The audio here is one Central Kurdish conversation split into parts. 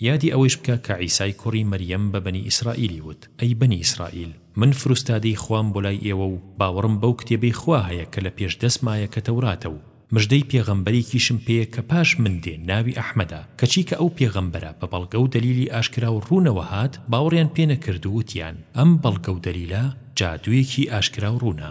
یادی ئەوەیش بکە کە عیسای کوڕی مەریەم بە بەنی ئیسرائیلی وت، ئەی بەنی ئیسرائیل، من فروستادەی خوام بۆ لای ئێوە و باوەڕم بەو کتێبەی خوا هەیە کە لە پێش دەست مایە کە تەوراتە و مژدەی پێغەمبەرێکیشم پێیە کە پاش من دێ ناوی ئەحمەدە کەچی کە ئەو پێغەمبەرە بە بەڵگە و دەلیلی ئاشکرا و ڕوونەوە هات باوەڕیان پێ نەکرد و وتیان ئەم بەڵگە و دەلیلە جادوویەکی ئاشکرا و ڕوونە.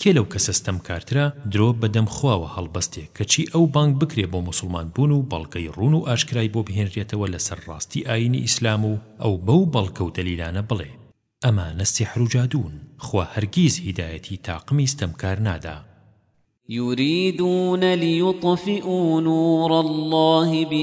کێ لەو کەسە ستەمکارترە درۆ بە دەم خواوە هەڵبەستێ کەچی ئەو بانگ بکرێ بۆ موسڵمان بوون و بەڵگەی ڕوون و ئاشکرای بۆ بهێنرێتەوە لەسەر ڕاستی ئاینی ئیسلام و ئەو بەو بەڵگە و دەلیلانە بڵێ ئەمانە سیحر و جادوون خوا هەرگیز هیدایەتی تاقمی ستەمکار نادا. یوریدون لیطفئو نور اللە بئ.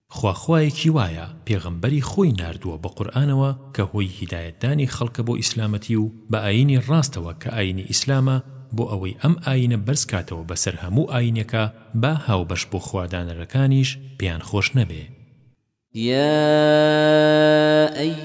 خوا خوایەکی وایە پێغەمبەری خۆی ناردووە بە قورئانەوە کە هۆی هیدایەتدانی خەڵکە بۆ ئیسلامەتی و بە ئایینی ڕاستەوە کە ئایینی ئیسلامە بۆ ئەوەی ئەم ئایینە بەرز کاتەوە بەسەر هەموو ئایینێکا با هاوبەش بۆ خوادانەرەکانیش پێیان خۆش نەبێ. یائە.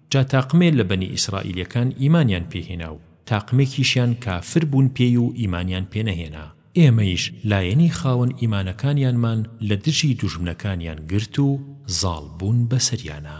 جا تاقمێ لە بەنی ئیسرائیلیەکان ئیمانیان پێ هێنا و تاقمێکیشیان کافر بوون پێی و ئیمانیان پێ نەهێنا، ئێمەیش لایەنی خاوەن ئیمانەکانیانمان لە دژی دوژمنەکانیان گرت و زاڵ بوون بەسەریانا.